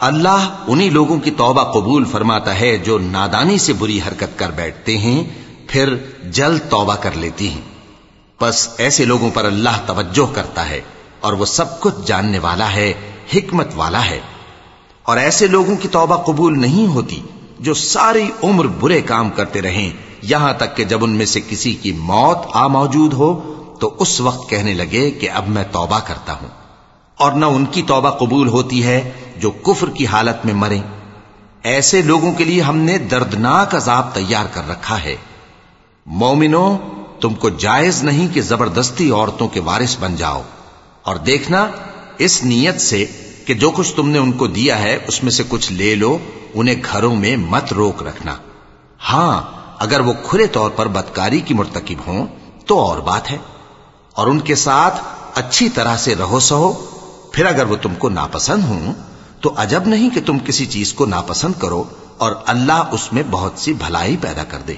अल्लाह उन्हीं लोगों की तौबा कबूल फरमाता है जो नादानी से बुरी हरकत कर बैठते हैं, फिर जल्द तौबा कर लेती हैं। बस ऐसे लोगों पर अल्लाह तवज्जो करता है और वो सब कुछ जानने वाला है, हिकमत वाला है। और ऐसे लोगों की तौबा कबूल नहीं होती जो सारी उम्र बुरे काम करते रहें, यहाँ तक कि जब उनमें से किसी की मौत आ मौजूद हो तो उस वक्त कहने लगे कि अब मैं तौबा करता हूँ। और न उनकी तौबा कबूल होती है जो कुफर की हालत में मरे, ऐसे लोगों के लिए हमने दर्दनाक अजाब तैयार कर रखा है। मोमिनो, तुमको जायज़ नहीं कि ज़बरदस्ती औरतों के वारिस बन जाओ। और देखना, इस नीयत से कि जो कुछ तुमने उनको दिया है, उसमें से कुछ ले लो, उन्हें घरों में मत रोक रखना। हाँ, अगर वो खुले तौर पर बदकारी की मुर्तकिब हों तो और बात है। और उनके साथ अच्छी तरह से रहो सहो फिर अगर वो तुमको नापसंद हों तो अजब नहीं कि तुम किसी चीज को नापसंद करो और अल्लाह उसमें बहुत सी भलाई पैदा कर दे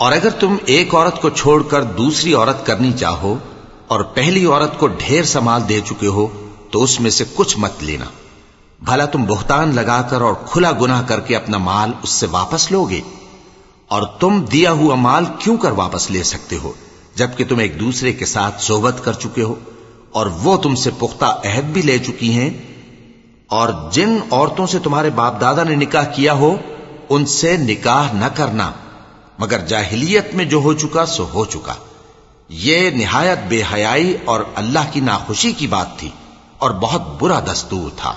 और अगर तुम एक औरत को छोड़कर दूसरी औरत करनी चाहो और पहली औरत को ढेर संभाल दे चुके हो तो उसमें से कुछ मत लेना। भला तुम बुहतान लगाकर और खुला गुनाह करके अपना माल उससे वापस लोगे? और तुम दिया हुआ माल क्यों कर वापस ले सकते हो, जबकि तुम एक दूसरे के साथ सोबत कर चुके हो? और वो तुमसे पुख्ता अहद भी ले चुकी हैं? और जिन औरतों से तुम्हारे बाप दादा ने निकाह किया हो, उनसे निकाह न करना, मगर जाहिलियत में जो हो चुका, सो हो चुका। ये निहायत बेहयाई और अल्लाह की नाखुशी की बात थी और बहुत बुरा दस्तूर था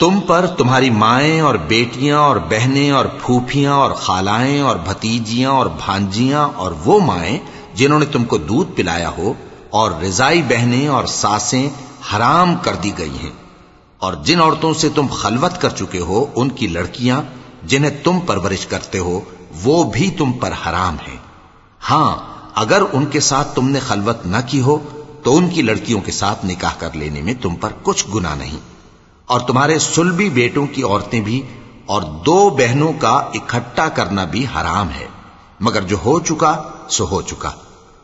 तुम पर तुम्हारी माएं और बेटियां और बहनें और फूफियां और खालाएं और भतीजियां और भांजियां और वो माएं जिन्होंने तुमको दूध पिलाया हो और रिजाई बहनें और सासें हराम कर दी गई हैं और जिन औरतों से तुम खलवत कर चुके हो, उनकी लड़कियाँ, जिन्हें तुम परवरिश करते हो, वो भी तुम पर हराम है। हाँ, अगर उनके साथ तुमने खलवत न की हो तो उनकी लड़कियों के साथ निकाह कर लेने में तुम पर कुछ गुना नहीं। और तुम्हारे सुलभी बेटों की औरतें भी, और दो बहनों का इकट्ठा करना भी हराम है। मगर जो हो चुका, सो हो चुका।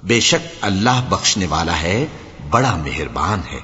बेशक अल्लाह बख्शने वाला है, बड़ा मेहरबान है।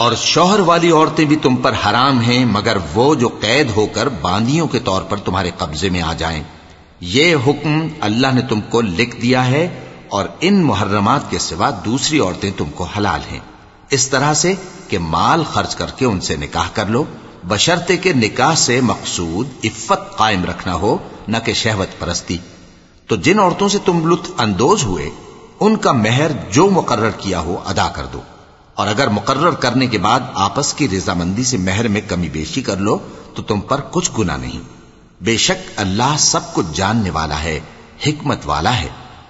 और शौहर वाली औरतें भी तुम पर हराम हैं मगर वो जो कैद होकर बांदियों के तौर पर तुम्हारे कब्जे में आ जाएं। ये हुक्म अल्लाह ने तुमको लिख दिया है और इन मुहर्रमात के सिवा दूसरी औरतें तुमको हलाल हैं इस तरह से कि माल खर्च करके उनसे निकाह कर लो बशर्ते के निकाह से मकसूद इफ्फत कायम रखना हो, न कि शहवत परस्ती। तो जिन औरतों से तुम लुत्फ अंदोज हुए, उनका मेहर जो मुकर्र किया हो अदा कर दो। और अगर मुकर्र करने के बाद आपस की रजामंदी से मेहर में कमी बेशी कर लो तो तुम पर कुछ गुना नहीं। बेशक अल्लाह सब कुछ जानने वाला है, हिकमत वाला है।